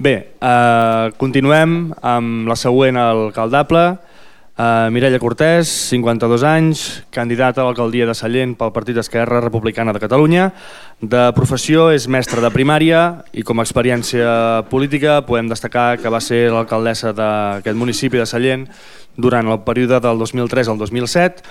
Bé, eh, continuem amb la següent alcaldable. Eh, Mireia Cortés, 52 anys, candidata a l'alcaldia de Sallent pel Partit Esquerra Republicana de Catalunya. De professió és mestra de primària i com a experiència política podem destacar que va ser l'alcaldessa d'aquest municipi de Sallent durant el període del 2003 al 2007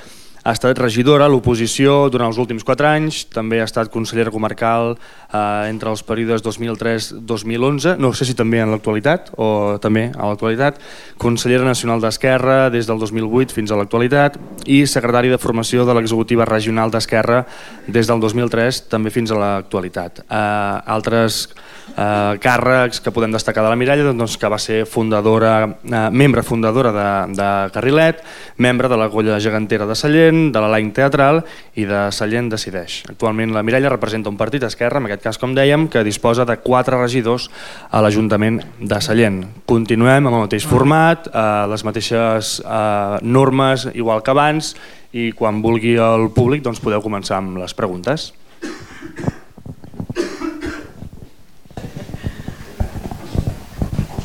ha estat regidora a l'oposició durant els últims 4 anys, també ha estat consellera comarcal eh, entre els períodes 2003-2011, no sé si també en l'actualitat o també a l'actualitat, consellera nacional d'Esquerra des del 2008 fins a l'actualitat i secretari de formació de l'executiva regional d'Esquerra des del 2003 també fins a l'actualitat. Eh, altres eh, càrrecs que podem destacar de la Miralla, doncs, que va ser fundadora, eh, membre fundadora de, de Carrilet, membre de la Colla Gegantera de Sallent, de la Line Teatral i de Sallent Decideix. Actualment la Miralla representa un partit esquerra, en aquest cas com dèiem, que disposa de quatre regidors a l'Ajuntament de Sallent. Continuem amb el mateix format, eh, les mateixes eh, normes igual que abans i quan vulgui el públic doncs podeu començar amb les preguntes.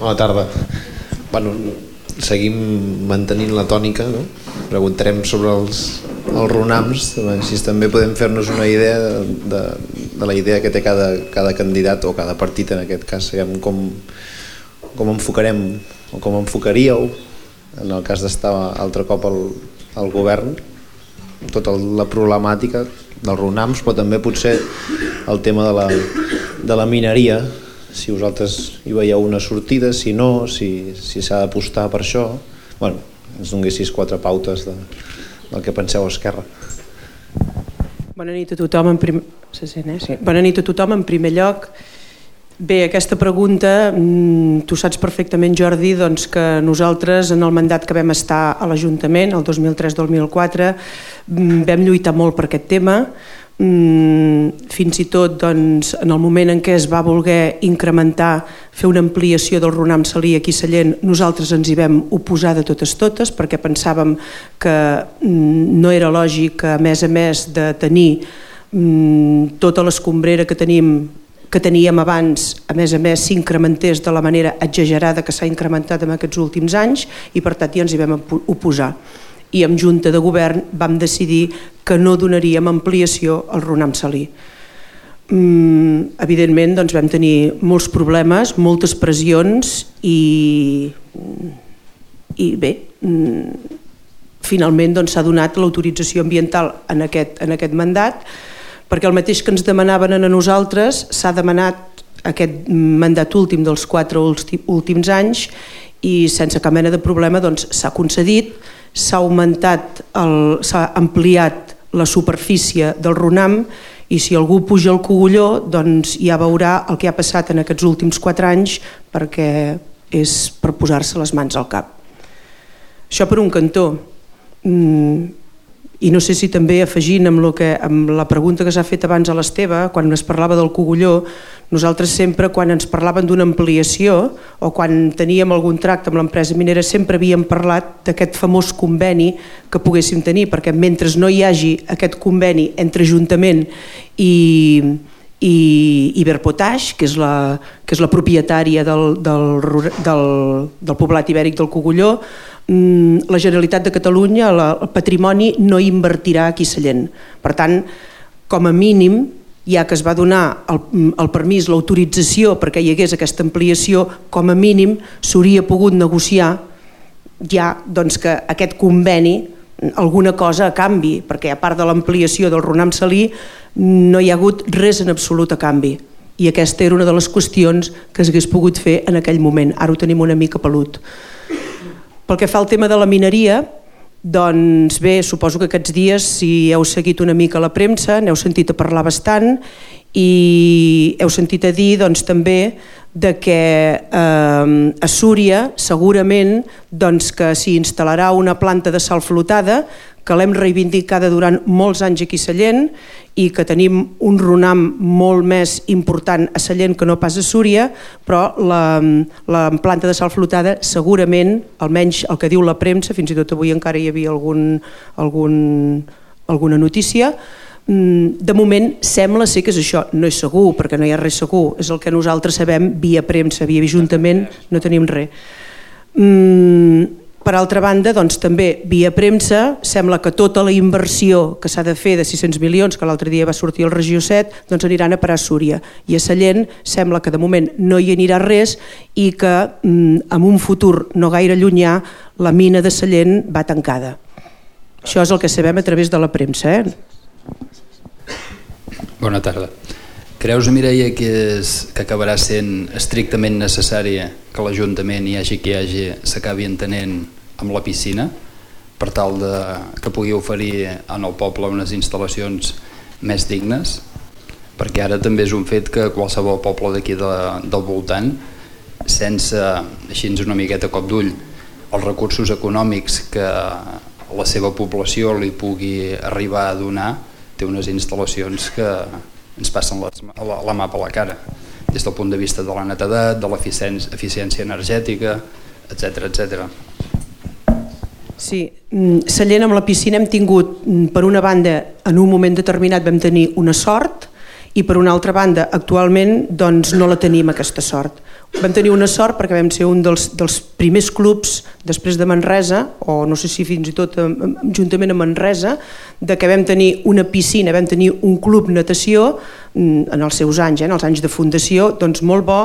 Bona tarda. Bueno, seguim mantenint la tònica, no? Preguntarem sobre els, els runams, si també podem fer-nos una idea de, de, de la idea que té cada, cada candidat o cada partit en aquest cas, com, com enfocarem o com enfocaríeu en el cas d'estar altre cop al, al govern tota la problemàtica dels runams però també potser el tema de la, de la mineria si vosaltres hi veieu una sortida, si no, si s'ha si d'apostar per això. bueno, ens donessis quatre pautes de, del que penseu a Esquerra. Bona nit a tothom. En prim... Se sent, eh? sí. Bona nit a tothom. En primer lloc, bé, aquesta pregunta, mm, tu saps perfectament, Jordi, doncs que nosaltres, en el mandat que vam estar a l'Ajuntament, el 2003-2004, mm, vam lluitar molt per aquest tema, fins i tot doncs, en el moment en què es va voler incrementar, fer una ampliació del Ronam Salí aquí a Sallent, nosaltres ens hi vam oposar de totes totes perquè pensàvem que mm, no era lògic a més a més de tenir mm, tota l'escombrera que tenim que teníem abans, a més a més, s'incrementés de la manera exagerada que s'ha incrementat en aquests últims anys i per tant ja ens hi vam oposar i amb Junta de Govern vam decidir que no donaríem ampliació al Ronam Salí. Mm, evidentment doncs, vam tenir molts problemes, moltes pressions i, i bé, mm, finalment doncs, s'ha doncs, donat l'autorització ambiental en aquest, en aquest mandat perquè el mateix que ens demanaven a nosaltres s'ha demanat aquest mandat últim dels quatre últims anys i sense cap mena de problema doncs, s'ha doncs, concedit s'ha augmentat, s'ha ampliat la superfície del Ronam i si algú puja al cogulló doncs ja veurà el que ha passat en aquests últims quatre anys perquè és per posar-se les mans al cap. Això per un cantó. Mm, i no sé si també afegint amb, lo que, amb la pregunta que s'ha fet abans a l'Esteve, quan es parlava del cogulló, nosaltres sempre quan ens parlaven d'una ampliació o quan teníem algun tracte amb l'empresa minera sempre havíem parlat d'aquest famós conveni que poguéssim tenir, perquè mentre no hi hagi aquest conveni entre Ajuntament i, i Iberpotash, que és la, que és la propietària del, del, del, del poblat ibèric del Cogulló, Mm, la Generalitat de Catalunya, el patrimoni no invertirà aquí Sallent. Per tant, com a mínim, ja que es va donar el, el permís, l'autorització perquè hi hagués aquesta ampliació, com a mínim s'hauria pogut negociar ja doncs, que aquest conveni alguna cosa a canvi, perquè a part de l'ampliació del Ronam Salí no hi ha hagut res en absolut a canvi. I aquesta era una de les qüestions que s'hagués pogut fer en aquell moment. Ara ho tenim una mica pelut. Pel que fa al tema de la mineria, doncs bé, suposo que aquests dies, si heu seguit una mica la premsa, n'heu sentit a parlar bastant i heu sentit a dir doncs, també de que eh, a Súria segurament doncs, que s'hi instal·larà una planta de sal flotada que l'hem reivindicada durant molts anys aquí a Sallent i que tenim un runam molt més important a Sallent que no pas a Súria, però la, la planta de sal flotada segurament, almenys el que diu la premsa, fins i tot avui encara hi havia algun, algun, alguna notícia, de moment sembla ser que és això, no és segur, perquè no hi ha res segur, és el que nosaltres sabem via premsa, via ajuntament, no tenim res. Mm, per altra banda, doncs, també via premsa, sembla que tota la inversió que s'ha de fer de 600 milions, que l'altre dia va sortir el Regió 7, doncs aniran a parar a Súria. I a Sallent sembla que de moment no hi anirà res i que mm, en un futur no gaire llunyà la mina de Sallent va tancada. Això és el que sabem a través de la premsa. Eh? Bona tarda. Creus, Mireia, que, és, que acabarà sent estrictament necessària que l'Ajuntament hi hagi qui hi hagi s'acabi entenent amb la piscina per tal de, que pugui oferir en el poble unes instal·lacions més dignes? Perquè ara també és un fet que qualsevol poble d'aquí de, del voltant, sense, així una miqueta cop d'ull, els recursos econòmics que la seva població li pugui arribar a donar, té unes instal·lacions que ens passen la, la, la mà per la cara, des del punt de vista de la netedat, de l'eficiència energètica, etc etc. Sí, mm, Sallent amb la piscina hem tingut, mm, per una banda, en un moment determinat vam tenir una sort i per una altra banda, actualment doncs no la tenim aquesta sort vam tenir una sort perquè vam ser un dels, dels primers clubs després de Manresa, o no sé si fins i tot juntament amb Manresa, de que vam tenir una piscina, vam tenir un club natació mm, en els seus anys, eh, en els anys de fundació, doncs molt bo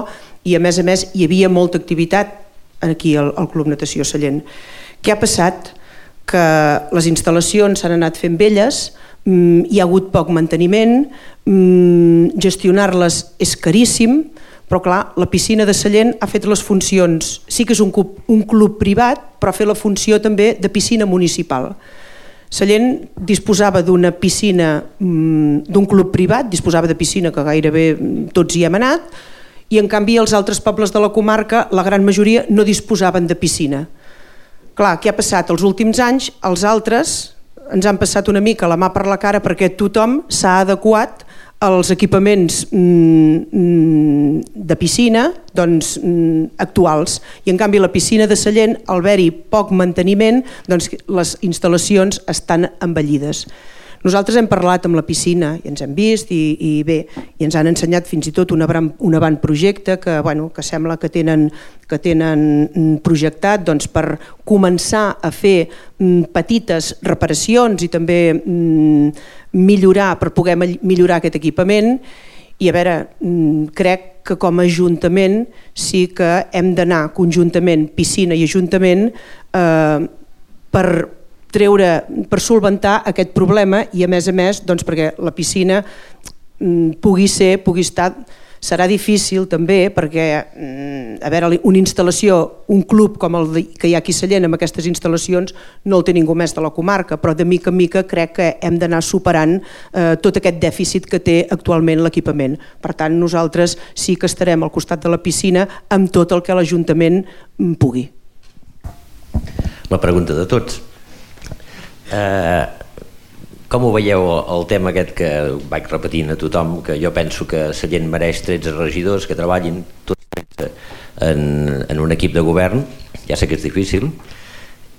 i a més a més hi havia molta activitat aquí al, al Club Natació Sallent. Què ha passat? Que les instal·lacions s'han anat fent velles, mm, hi ha hagut poc manteniment, mm, gestionar-les és caríssim, però clar, la piscina de Sallent ha fet les funcions, sí que és un club, un club privat, però ha fet la funció també de piscina municipal. Sallent disposava d'una piscina, mm, d'un club privat, disposava de piscina que gairebé tots hi hem anat, i en canvi els altres pobles de la comarca, la gran majoria, no disposaven de piscina. Clar, què ha passat? Els últims anys, els altres ens han passat una mica la mà per la cara perquè tothom s'ha adequat els equipaments mm, mm, de piscina doncs, mm, actuals i en canvi la piscina de Sallent al haver-hi poc manteniment doncs les instal·lacions estan envellides. Nosaltres hem parlat amb la piscina i ens hem vist i, i bé, i ens han ensenyat fins i tot un, un projecte que, bueno, que sembla que tenen, que tenen projectat doncs, per començar a fer petites reparacions i també mm, millorar per poder millorar aquest equipament i a veure, mm, crec que com a Ajuntament sí que hem d'anar conjuntament, piscina i Ajuntament, eh, per, treure, per solventar aquest problema i a més a més doncs, perquè la piscina mm, pugui ser, pugui estar serà difícil també perquè mm, a veure, una instal·lació, un club com el que hi ha aquí a Sallent amb aquestes instal·lacions no el té ningú més de la comarca, però de mica en mica crec que hem d'anar superant eh, tot aquest dèficit que té actualment l'equipament. Per tant, nosaltres sí que estarem al costat de la piscina amb tot el que l'Ajuntament mm, pugui. La pregunta de tots. Eh, com ho veieu el tema aquest que vaig repetint a tothom, que jo penso que Sallent mereix 13 regidors que treballin tots 13 en, en un equip de govern, ja sé que és difícil,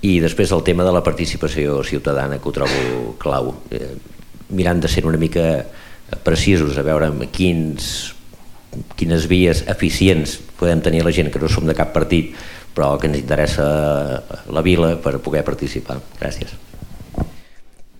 i després el tema de la participació ciutadana que ho trobo clau. Eh, mirant de ser una mica precisos a veure quins, quines vies eficients podem tenir la gent que no som de cap partit però que ens interessa la vila per poder participar. Gràcies.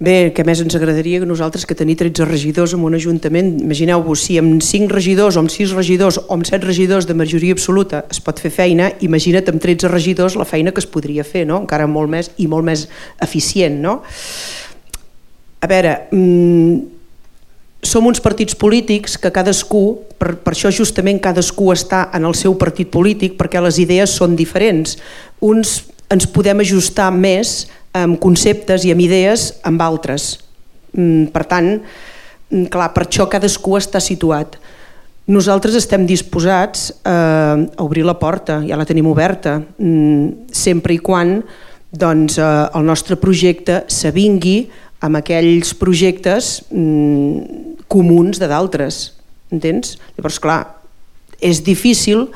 Bé, que més ens agradaria que nosaltres que tenir 13 regidors en un ajuntament, imagineu-vos, si amb 5 regidors o amb 6 regidors o amb 7 regidors de majoria absoluta es pot fer feina, imagina't amb 13 regidors la feina que es podria fer, no? encara molt més i molt més eficient. No? A veure, mmm, som uns partits polítics que cadascú, per, per això justament cadascú està en el seu partit polític perquè les idees són diferents. Uns ens podem ajustar més amb conceptes i amb idees amb altres. Mm, per tant, mm, clar, per això cadascú està situat. Nosaltres estem disposats eh, a obrir la porta, ja la tenim oberta, mm, sempre i quan doncs, eh, el nostre projecte s'avingui amb aquells projectes comuns de d'altres. Entens? Llavors, clar, és difícil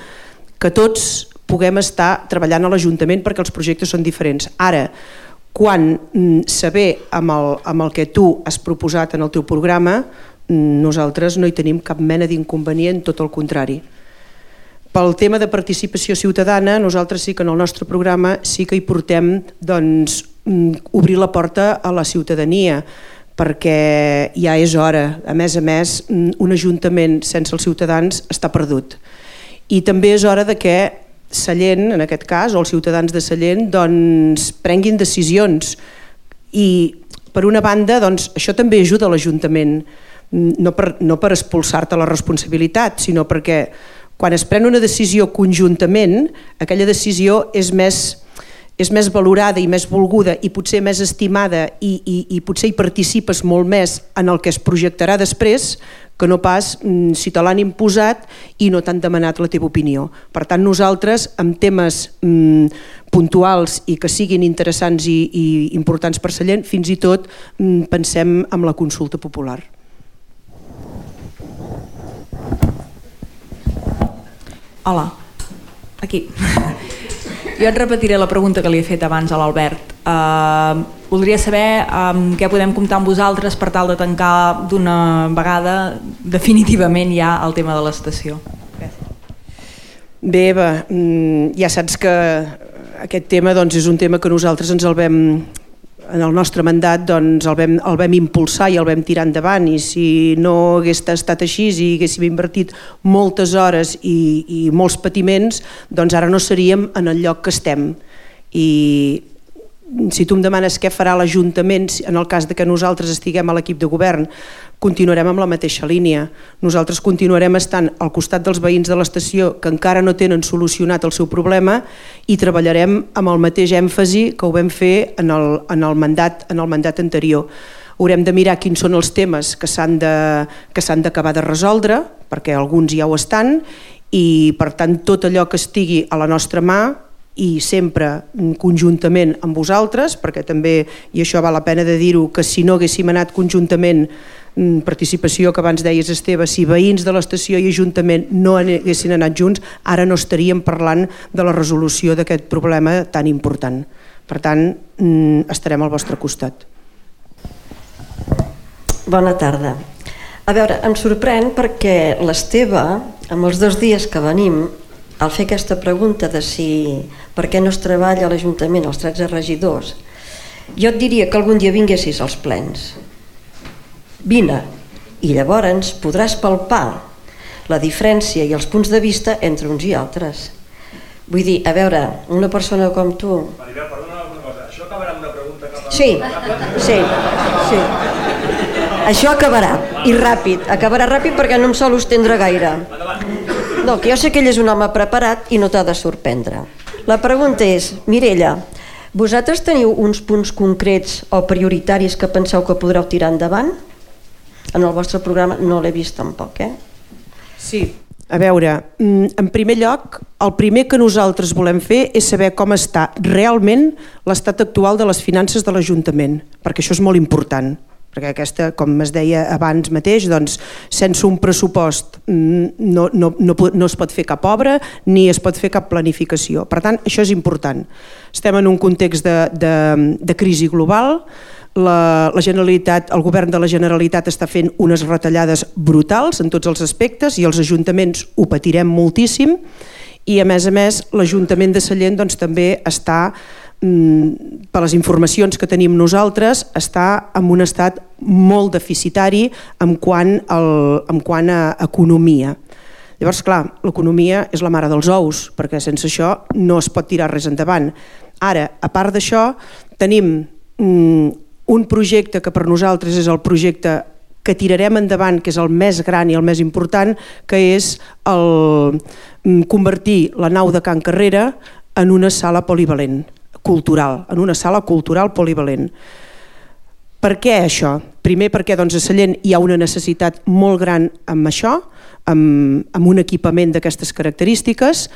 que tots puguem estar treballant a l'Ajuntament perquè els projectes són diferents. Ara, quan mm, saber amb el, amb el que tu has proposat en el teu programa, mm, nosaltres no hi tenim cap mena d'inconvenient, tot el contrari. Pel tema de participació ciutadana, nosaltres sí que en el nostre programa sí que hi portem doncs, mm, obrir la porta a la ciutadania, perquè ja és hora. A més a més, un ajuntament sense els ciutadans està perdut. I també és hora de que Sallent, en aquest cas, o els ciutadans de Sallent, doncs, prenguin decisions. I, per una banda, doncs, això també ajuda l'Ajuntament, no per, no per expulsar-te la responsabilitat, sinó perquè quan es pren una decisió conjuntament, aquella decisió és més és més valorada i més volguda i potser més estimada i, i, i potser hi participes molt més en el que es projectarà després que no pas mm, si te l'han imposat i no t'han demanat la teva opinió. Per tant, nosaltres, amb temes mm, puntuals i que siguin interessants i, i importants per Sallent, fins i tot mm, pensem en la consulta popular. Hola, aquí. Jo et repetiré la pregunta que li he fet abans a l'Albert. Uh, voldria saber um, què podem comptar amb vosaltres per tal de tancar d'una vegada definitivament ja el tema de l'estació. Bé, Eva, mm, ja saps que aquest tema doncs, és un tema que nosaltres ens el vam en el nostre mandat doncs, el, vam, el vam impulsar i el vam tirar endavant i si no hagués estat així i haguéssim invertit moltes hores i, i molts patiments, doncs ara no seríem en el lloc que estem. I si tu em demanes què farà l'Ajuntament en el cas de que nosaltres estiguem a l'equip de govern, continuarem amb la mateixa línia. Nosaltres continuarem estant al costat dels veïns de l'estació que encara no tenen solucionat el seu problema i treballarem amb el mateix èmfasi que ho vam fer en el, en el, mandat, en el mandat anterior. Haurem de mirar quins són els temes que s'han d'acabar de, de resoldre, perquè alguns ja ho estan, i per tant tot allò que estigui a la nostra mà i sempre conjuntament amb vosaltres, perquè també, i això val la pena de dir-ho, que si no haguéssim anat conjuntament mm, participació que abans deies Esteve, si veïns de l'estació i Ajuntament no haguessin anat junts, ara no estaríem parlant de la resolució d'aquest problema tan important. Per tant, mm, estarem al vostre costat. Bona tarda. A veure, em sorprèn perquè l'Esteve, amb els dos dies que venim, al fer aquesta pregunta de si per què no es treballa a l'Ajuntament els 13 regidors, jo et diria que algun dia vinguessis als plens. Vine, i llavors podràs palpar la diferència i els punts de vista entre uns i altres. Vull dir, a veure, una persona com tu... Maribel, perdona una cosa, això acabarà amb una pregunta cap a... Sí, sí, sí. Això acabarà, i ràpid, acabarà ràpid perquè no em sol estendre gaire. No, que jo sé que ell és un home preparat i no t'ha de sorprendre. La pregunta és, Mirella, vosaltres teniu uns punts concrets o prioritaris que penseu que podreu tirar endavant? En el vostre programa no l'he vist tampoc, eh? Sí, a veure, mm, en primer lloc, el primer que nosaltres volem fer és saber com està realment l'estat actual de les finances de l'Ajuntament, perquè això és molt important perquè aquesta, com es deia abans mateix, doncs, sense un pressupost mm, no, no, no, no es pot fer cap obra ni es pot fer cap planificació. Per tant, això és important. Estem en un context de, de, de crisi global, la, la Generalitat, el govern de la Generalitat està fent unes retallades brutals en tots els aspectes i els ajuntaments ho patirem moltíssim i a més a més l'Ajuntament de Sallent doncs, també està per les informacions que tenim nosaltres, està en un estat molt deficitari en quant, al, en quant a economia. Llavors, clar, l'economia és la mare dels ous, perquè sense això no es pot tirar res endavant. Ara, a part d'això, tenim mm, un projecte que per nosaltres és el projecte que tirarem endavant, que és el més gran i el més important, que és el, mm, convertir la nau de Can Carrera en una sala polivalent cultural, en una sala cultural polivalent. Per què això? Primer perquè doncs, a Sallent hi ha una necessitat molt gran amb això, amb, amb un equipament d'aquestes característiques.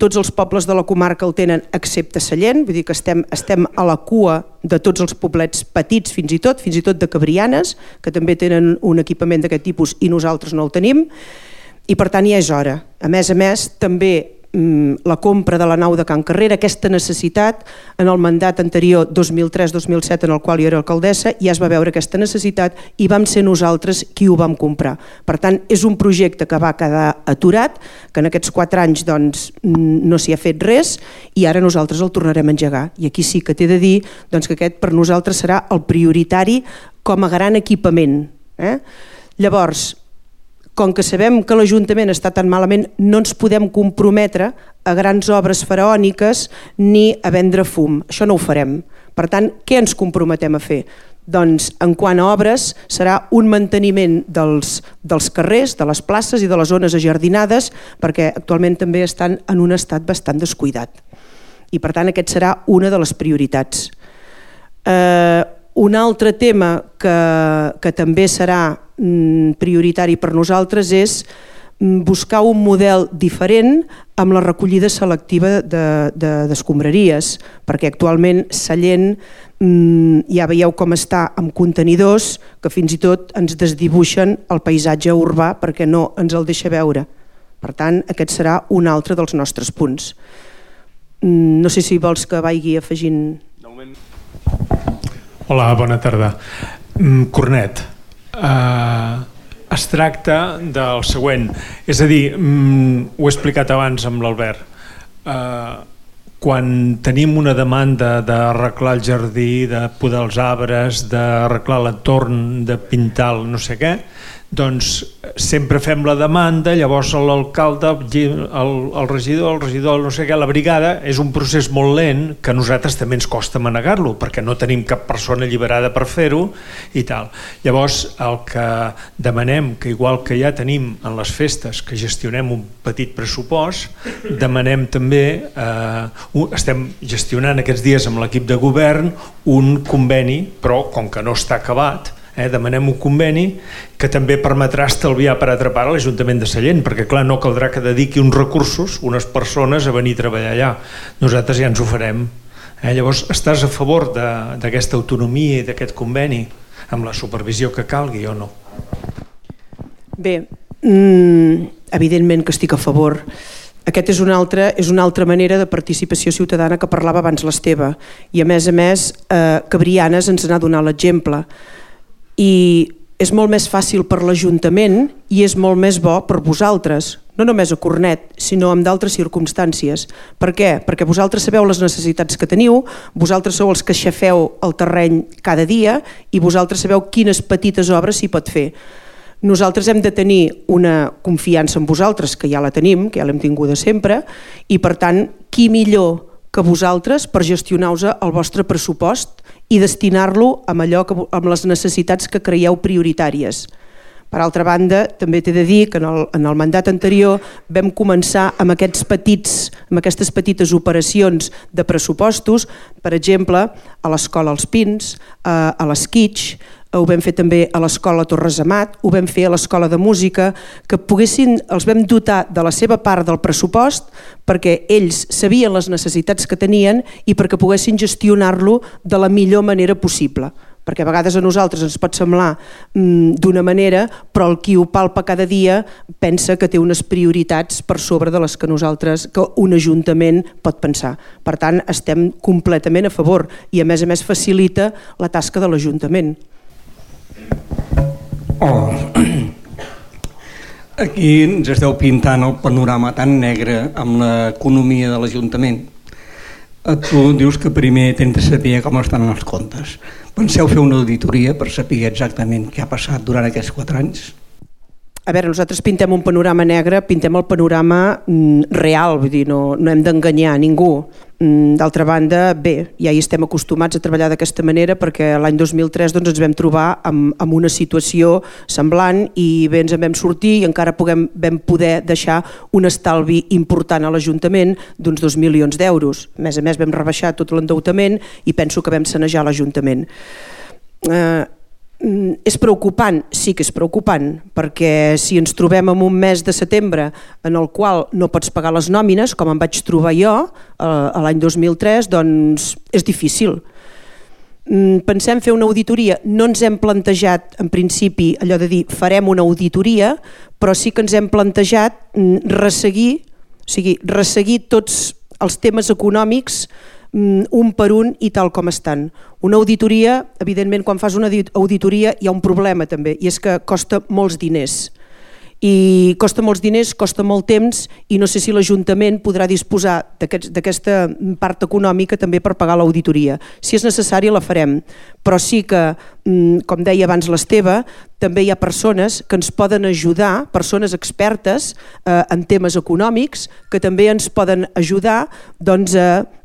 Tots els pobles de la comarca el tenen excepte Sallent, vull dir que estem, estem a la cua de tots els poblets petits fins i tot, fins i tot de Cabrianes, que també tenen un equipament d'aquest tipus i nosaltres no el tenim, i per tant ja és hora. A més a més, també la compra de la nau de Can Carrera, aquesta necessitat en el mandat anterior 2003-2007 en el qual jo era alcaldessa ja es va veure aquesta necessitat i vam ser nosaltres qui ho vam comprar. Per tant, és un projecte que va quedar aturat, que en aquests quatre anys doncs, no s'hi ha fet res i ara nosaltres el tornarem a engegar. I aquí sí que t'he de dir doncs, que aquest per nosaltres serà el prioritari com a gran equipament. Eh? Llavors, com que sabem que l'Ajuntament està tan malament, no ens podem comprometre a grans obres faraòniques ni a vendre fum. Això no ho farem. Per tant, què ens comprometem a fer? Doncs, en quant a obres, serà un manteniment dels, dels carrers, de les places i de les zones ajardinades, perquè actualment també estan en un estat bastant descuidat. I per tant, aquest serà una de les prioritats. Eh, un altre tema que, que també serà Mm, prioritari per nosaltres és mm, buscar un model diferent amb la recollida selectiva d'escombraries, de, de, perquè actualment Sallent mmm, ja veieu com està amb contenidors que fins i tot ens desdibuixen el paisatge urbà perquè no ens el deixa veure. Per tant, aquest serà un altre dels nostres punts. Mm, no sé si vols que vagi afegint... Hola, bona tarda. Cornet, eh, es tracta del següent, és a dir, mm, ho he explicat abans amb l'Albert, eh, quan tenim una demanda d'arreglar el jardí, de podar els arbres, d'arreglar l'entorn, de pintar el no sé què, doncs sempre fem la demanda, llavors l'alcalde, el, el regidor, el regidor, no sé què, la brigada, és un procés molt lent que a nosaltres també ens costa manegar-lo, perquè no tenim cap persona alliberada per fer-ho i tal. Llavors, el que demanem, que igual que ja tenim en les festes, que gestionem un petit pressupost, demanem també, eh, estem gestionant aquests dies amb l'equip de govern un conveni, però com que no està acabat, eh, demanem un conveni que també permetrà estalviar per atrapar a l'Ajuntament de Sallent, perquè clar, no caldrà que dediqui uns recursos, unes persones a venir a treballar allà. Nosaltres ja ens ho farem. Eh, llavors, estàs a favor d'aquesta autonomia i d'aquest conveni amb la supervisió que calgui o no? Bé, mm, evidentment que estic a favor. Aquest és una, altra, és una altra manera de participació ciutadana que parlava abans l'Esteve i a més a més eh, Cabrianes ens n'ha donat l'exemple i és molt més fàcil per l'Ajuntament i és molt més bo per vosaltres, no només a Cornet, sinó en d'altres circumstàncies. Per què? Perquè vosaltres sabeu les necessitats que teniu, vosaltres sou els que xafeu el terreny cada dia i vosaltres sabeu quines petites obres s'hi pot fer. Nosaltres hem de tenir una confiança en vosaltres, que ja la tenim, que ja l'hem tinguda sempre, i per tant, qui millor que vosaltres per gestionar-vos el vostre pressupost i destinar-lo amb allò que, amb les necessitats que creieu prioritàries. Per altra banda, també t'he de dir que en el, en el mandat anterior vam començar amb, aquests petits, amb aquestes petites operacions de pressupostos, per exemple, a l'Escola Els Pins, a, a l'Esquitx, ho vam fer també a l'Escola Torres Amat, ho vam fer a l'Escola de Música, que poguessin, els vam dotar de la seva part del pressupost perquè ells sabien les necessitats que tenien i perquè poguessin gestionar-lo de la millor manera possible perquè a vegades a nosaltres ens pot semblar mm, d'una manera, però el qui ho palpa cada dia pensa que té unes prioritats per sobre de les que nosaltres, que un ajuntament pot pensar. Per tant, estem completament a favor i a més a més facilita la tasca de l'Ajuntament. Oh. Aquí ens esteu pintant el panorama tan negre amb l'economia de l'Ajuntament. Tu dius que primer tens de saber com estan els comptes. Penseu fer una auditoria per saber exactament què ha passat durant aquests quatre anys? A veure, nosaltres pintem un panorama negre, pintem el panorama mm, real, vull dir, no, no hem d'enganyar ningú. Mm, D'altra banda, bé, ja hi estem acostumats a treballar d'aquesta manera perquè l'any 2003 doncs, ens vam trobar amb, amb una situació semblant i bé ens en vam sortir i encara puguem, vam poder deixar un estalvi important a l'Ajuntament d'uns 2 milions d'euros. A més a més vam rebaixar tot l'endeutament i penso que vam sanejar l'Ajuntament. Eh, és preocupant? Sí que és preocupant, perquè si ens trobem en un mes de setembre en el qual no pots pagar les nòmines, com em vaig trobar jo eh, l'any 2003, doncs és difícil. Mm, pensem fer una auditoria, no ens hem plantejat en principi allò de dir farem una auditoria, però sí que ens hem plantejat mm, resseguir O sigui, resseguir tots els temes econòmics mm, un per un i tal com estan. Una auditoria, evidentment, quan fas una auditoria hi ha un problema també, i és que costa molts diners i costa molts diners, costa molt temps i no sé si l'Ajuntament podrà disposar d'aquesta part econòmica també per pagar l'auditoria. Si és necessari la farem, però sí que, mm, com deia abans l'Esteve, també hi ha persones que ens poden ajudar, persones expertes eh, en temes econòmics, que també ens poden ajudar doncs, a, mm,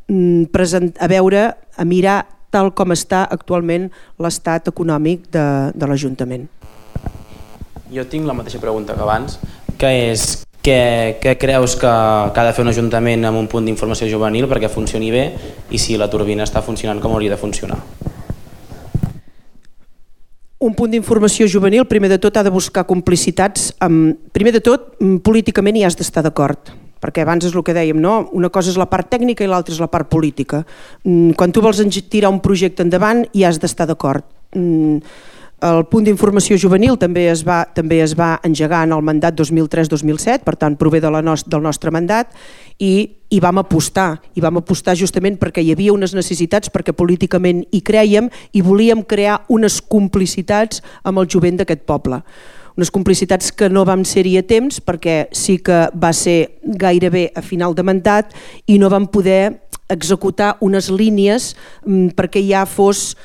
present, a veure, a mirar tal com està actualment l'estat econòmic de, de l'Ajuntament. Jo tinc la mateixa pregunta que abans, que és què, què creus que, que ha de fer un ajuntament amb un punt d'informació juvenil perquè funcioni bé i si la turbina està funcionant com hauria de funcionar? Un punt d'informació juvenil, primer de tot, ha de buscar complicitats. Amb, primer de tot, mm, políticament hi has d'estar d'acord perquè abans és el que dèiem, no? una cosa és la part tècnica i l'altra és la part política. Mm, quan tu vols tirar un projecte endavant hi has d'estar d'acord. Mm, el punt d'informació juvenil també es, va, també es va engegar en el mandat 2003-2007, per tant prové de la nos, del nostre mandat i hi vam apostar, i vam apostar justament perquè hi havia unes necessitats, perquè políticament hi creiem i volíem crear unes complicitats amb el jovent d'aquest poble. Unes complicitats que no vam ser-hi a temps perquè sí que va ser gairebé a final de mandat i no vam poder executar unes línies mm, perquè ja fos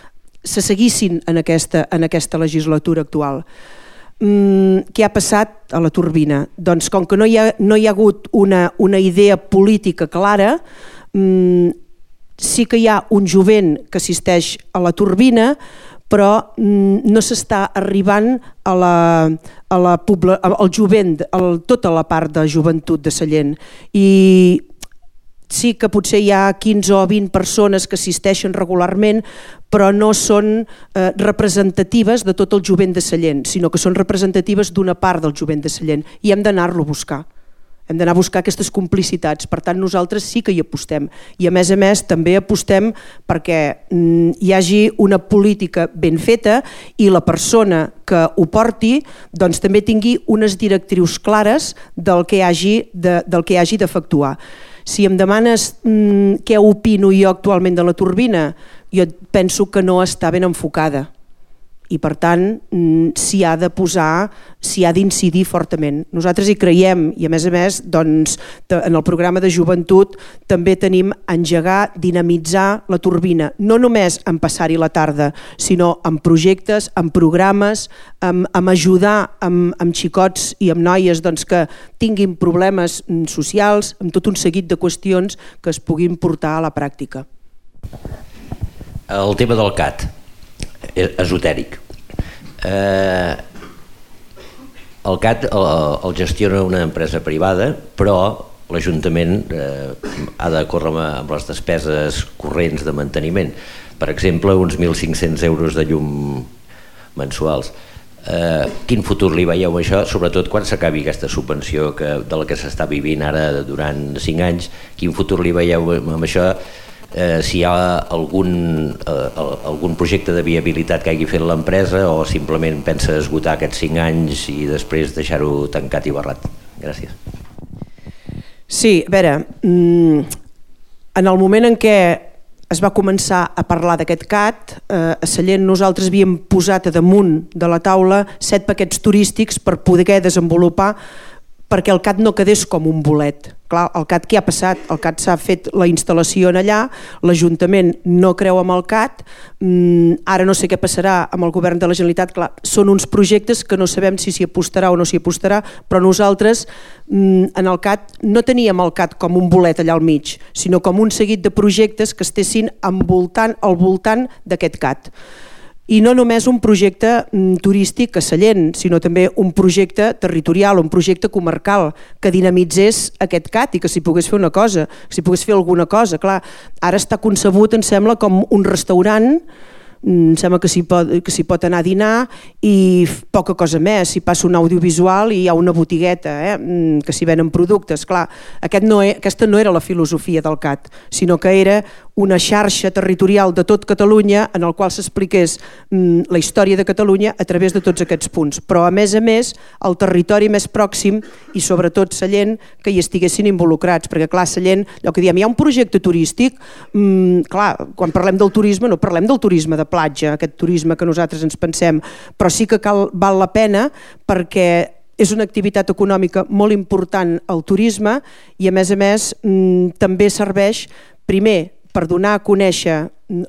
se seguissin en aquesta, en aquesta legislatura actual. Mm, què ha passat a la turbina? Doncs com que no hi ha, no hi ha hagut una, una idea política clara, mm, sí que hi ha un jovent que assisteix a la turbina, però mm, no s'està arribant a la, a la pobla, al jovent, a tota la part de joventut de Sallent. I sí que potser hi ha 15 o 20 persones que assisteixen regularment, però no són eh, representatives de tot el jovent de Sallent, sinó que són representatives d'una part del jovent de Sallent i hem d'anar-lo a buscar. Hem d'anar a buscar aquestes complicitats, per tant nosaltres sí que hi apostem. I a més a més també apostem perquè mm, hi hagi una política ben feta i la persona que ho porti doncs, també tingui unes directrius clares del que hagi de, del que hagi d'efectuar. Si em demanes mm, què opino jo actualment de la turbina, jo penso que no està ben enfocada i per tant mm, s'hi ha de posar, s'hi ha d'incidir fortament. Nosaltres hi creiem i a més a més doncs, en el programa de joventut també tenim engegar, dinamitzar la turbina, no només en passar-hi la tarda, sinó en projectes, en programes, en, en ajudar amb, amb xicots i amb noies doncs, que tinguin problemes mm, socials, amb tot un seguit de qüestions que es puguin portar a la pràctica. El tema del CAT, esotèric. Eh, el CAT el, el gestiona una empresa privada, però l'Ajuntament eh, ha de córrer amb les despeses corrents de manteniment. Per exemple, uns 1.500 euros de llum mensuals. Eh, quin futur li veieu això, sobretot quan s'acabi aquesta subvenció que, de la que s'està vivint ara durant 5 anys, quin futur li veieu amb això eh, si hi ha algun, eh, algun projecte de viabilitat que hagi fet l'empresa o simplement pensa esgotar aquests 5 anys i després deixar-ho tancat i barrat. Gràcies. Sí, a veure, mm, en el moment en què es va començar a parlar d'aquest CAT, eh, a Sallent nosaltres havíem posat a damunt de la taula set paquets turístics per poder desenvolupar perquè el CAT no quedés com un bolet. Clar, el CAT què ha passat? El CAT s'ha fet la instal·lació en allà, l'Ajuntament no creu amb el CAT, mm, ara no sé què passarà amb el govern de la Generalitat, clar, són uns projectes que no sabem si s'hi apostarà o no s'hi apostarà, però nosaltres mm, en el CAT no teníem el CAT com un bolet allà al mig, sinó com un seguit de projectes que estessin envoltant al voltant d'aquest CAT i no només un projecte mm, turístic a Sallent, sinó també un projecte territorial, un projecte comarcal que dinamitzés aquest CAT i que s'hi pogués fer una cosa, que s'hi pogués fer alguna cosa. Clar, ara està concebut, em sembla, com un restaurant em sembla que s'hi pot, que pot anar a dinar i poca cosa més, si passa un audiovisual i hi ha una botigueta eh, que s'hi venen productes. Clar, aquest no, e, aquesta no era la filosofia del CAT, sinó que era una xarxa territorial de tot Catalunya en el qual s'expliqués mm, la història de Catalunya a través de tots aquests punts. Però a més a més el territori més pròxim i sobretot Sallent que hi estiguessin involucrats, perquè clar, Sallent, allò que diem, hi ha un projecte turístic, mmm, clar, quan parlem del turisme no parlem del turisme de platja, aquest turisme que nosaltres ens pensem, però sí que cal, val la pena perquè és una activitat econòmica molt important el turisme i a més a més mmm, també serveix primer per donar a conèixer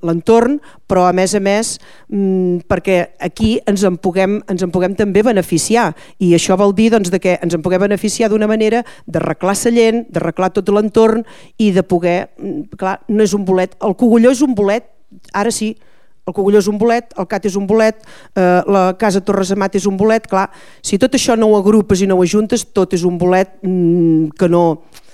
l'entorn, però a més a més mmm, perquè aquí ens en, puguem, ens en puguem també beneficiar. I això vol dir doncs, de que ens en puguem beneficiar d'una manera d'arreglar Sallent, d'arreglar tot l'entorn i de poder, mm, clar, no és un bolet, el cogulló és un bolet, ara sí, el Cogulló és un bolet, el CAT és un bolet, eh, la Casa Torres Amat és un bolet, clar, si tot això no ho agrupes i no ho ajuntes, tot és un bolet mmm, que no, Mm,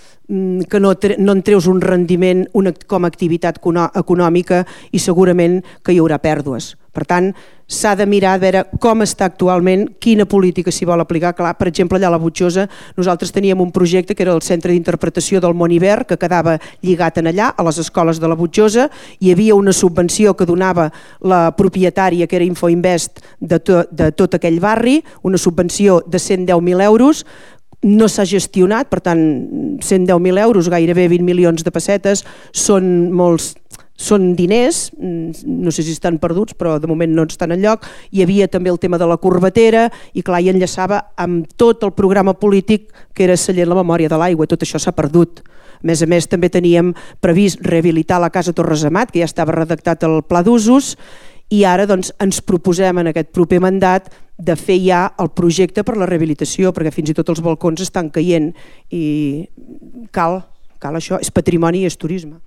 que no, no en treus un rendiment una, com a activitat econòmica i segurament que hi haurà pèrdues. Per tant, s'ha de mirar a veure com està actualment, quina política s'hi vol aplicar. Clar, per exemple, allà a la Butxosa nosaltres teníem un projecte que era el Centre d'Interpretació del Món Hivern, que quedava lligat en allà, a les escoles de la Butxosa, hi havia una subvenció que donava la propietària, que era Infoinvest, de, to, de tot aquell barri, una subvenció de 110.000 euros, no s'ha gestionat, per tant 110.000 euros, gairebé 20 milions de pessetes, són molts són diners, no sé si estan perduts, però de moment no estan en lloc. Hi havia també el tema de la corbatera i clar, hi enllaçava amb tot el programa polític que era Sallent la memòria de l'aigua, tot això s'ha perdut. A més a més, també teníem previst rehabilitar la Casa Torres Amat, que ja estava redactat el pla d'usos, i ara doncs, ens proposem en aquest proper mandat de fer ja el projecte per la rehabilitació, perquè fins i tot els balcons estan caient i cal, cal això, és patrimoni i és turisme.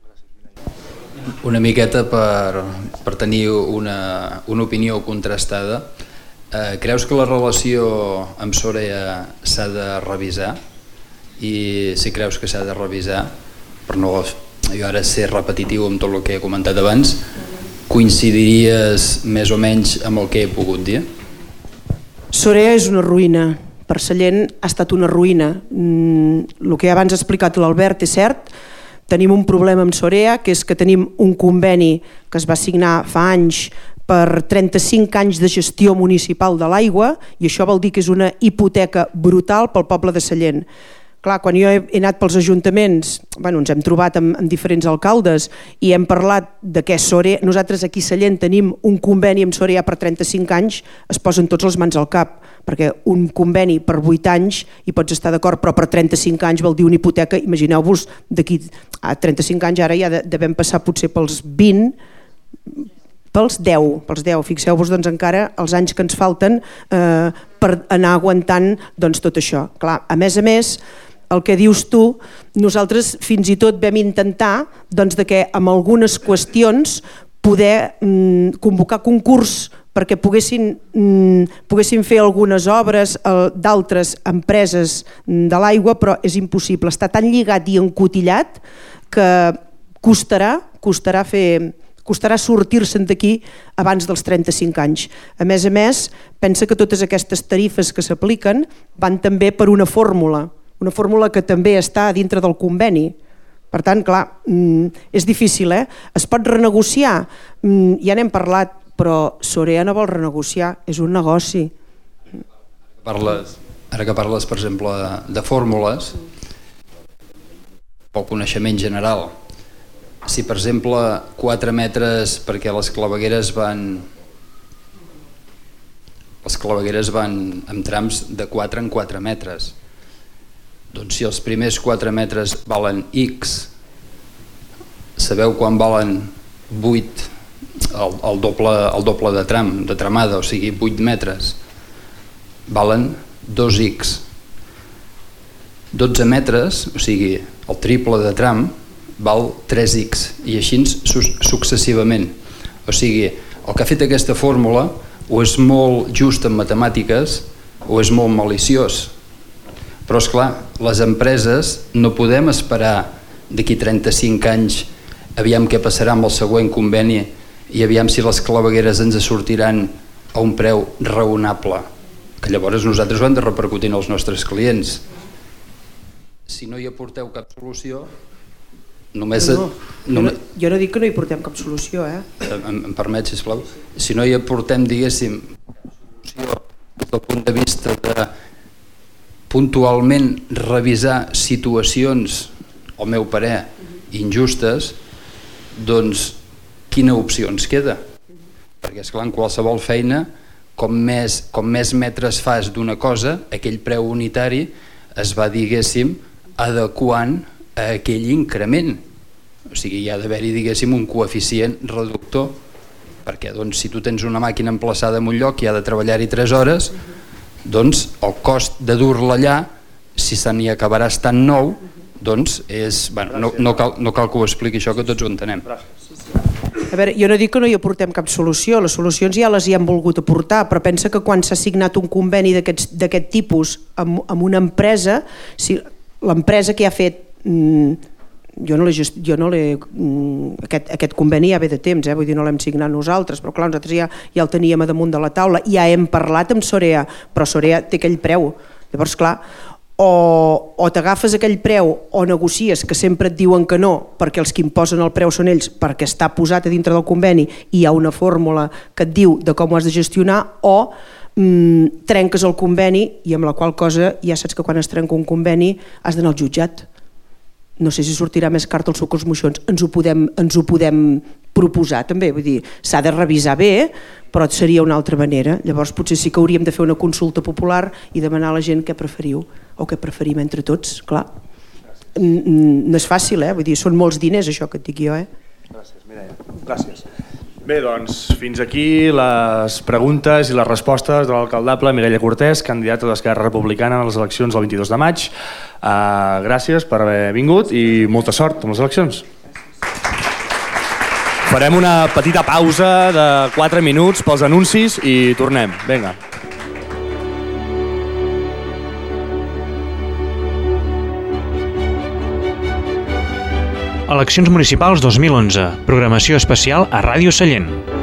Una miqueta per, per tenir una, una opinió contrastada, eh, creus que la relació amb Sorea s'ha de revisar? I si creus que s'ha de revisar, per no jo ara ser repetitiu amb tot el que he comentat abans, coincidiries més o menys amb el que he pogut dir? Sorea és una ruïna, per Sallent ha estat una ruïna. Mm, el que abans ha explicat l'Albert és cert, tenim un problema amb Sorea, que és que tenim un conveni que es va signar fa anys per 35 anys de gestió municipal de l'aigua i això vol dir que és una hipoteca brutal pel poble de Sallent. Clar, quan jo he, anat pels ajuntaments, bueno, ens hem trobat amb, amb diferents alcaldes i hem parlat de què Sorea, nosaltres aquí a Sallent tenim un conveni amb Sorea per 35 anys, es posen tots les mans al cap, perquè un conveni per 8 anys hi pots estar d'acord, però per 35 anys vol dir una hipoteca, imagineu-vos d'aquí a 35 anys ara ja devem passar potser pels 20, pels 10, pels 10. Fixeu-vos doncs encara els anys que ens falten eh, per anar aguantant doncs, tot això. Clar, a més a més, el que dius tu, nosaltres fins i tot vam intentar doncs, de que amb algunes qüestions poder mm, convocar concurs perquè poguessin, mm, poguessin fer algunes obres d'altres empreses mm, de l'aigua, però és impossible. Està tan lligat i encotillat que costarà, costarà fer, costarà sortir-se'n d'aquí abans dels 35 anys. A més a més, pensa que totes aquestes tarifes que s'apliquen van també per una fórmula, una fórmula que també està dintre del conveni. Per tant, clar, mm, és difícil, eh? Es pot renegociar? Mm, ja n'hem parlat, però Sorea no vol renegociar, és un negoci. Parles, ara que parles, per exemple, de, de fórmules, pel coneixement general, si per exemple 4 metres perquè les clavegueres van les clavegueres van amb trams de 4 en 4 metres doncs si els primers 4 metres valen X, sabeu quan valen 8, el, el, doble, el doble de tram, de tramada, o sigui 8 metres, valen 2X. 12 metres, o sigui el triple de tram, val 3X i així successivament. O sigui, el que ha fet aquesta fórmula o és molt just en matemàtiques o és molt maliciós però és clar, les empreses no podem esperar d'aquí 35 anys aviam què passarà amb el següent conveni i aviam si les clavegueres ens sortiran a un preu raonable que llavors nosaltres ho hem de repercutir als nostres clients si no hi aporteu cap solució només, no. Jo no, jo no dic que no hi portem cap solució, eh? Em, em permet, sisplau? Si no hi aportem, diguéssim, solució des del punt de vista de puntualment revisar situacions, al meu parer, injustes, doncs quina opció ens queda? Perquè, és clar en qualsevol feina, com més, com més metres fas d'una cosa, aquell preu unitari es va, diguéssim, adequant a aquell increment o sigui, hi ha d'haver-hi, diguéssim, un coeficient reductor, perquè doncs, si tu tens una màquina emplaçada en un lloc i ha de treballar-hi 3 hores, doncs el cost de dur-la allà, si se n'hi acabarà estant nou, doncs és, bueno, no, no, cal, no cal que ho expliqui això, que tots ho entenem. A veure, jo no dic que no hi aportem cap solució, les solucions ja les hi hem volgut aportar, però pensa que quan s'ha signat un conveni d'aquest tipus amb, amb una empresa, si l'empresa que ha fet mm, jo no l'he jo no mm, aquest, aquest conveni ja ve de temps, eh? vull dir no l'hem signat nosaltres, però clar, nosaltres ja, ja el teníem a damunt de la taula, ja hem parlat amb Sorea, però Sorea té aquell preu llavors clar, o, o t'agafes aquell preu o negocies que sempre et diuen que no perquè els que imposen el preu són ells perquè està posat a dintre del conveni i hi ha una fórmula que et diu de com ho has de gestionar o mm, trenques el conveni i amb la qual cosa ja saps que quan es trenca un conveni has d'anar al jutjat no sé si sortirà més car el suc als moixons, ens ho podem, ens ho podem proposar també, vull dir, s'ha de revisar bé, però seria una altra manera. Llavors potser sí que hauríem de fer una consulta popular i demanar a la gent què preferiu o què preferim entre tots, clar. No és fàcil, eh? Vull dir, són molts diners això que et dic jo, eh? Gràcies, Mireia. Gràcies. Bé, doncs, fins aquí les preguntes i les respostes de l'alcaldable Mireia Cortés, candidata d'Esquerra Republicana a les eleccions del 22 de maig. Uh, gràcies per haver vingut i molta sort amb les eleccions. Farem una petita pausa de 4 minuts pels anuncis i tornem. Vinga. Eleccions municipals 2011. Programació especial a Ràdio Sallent.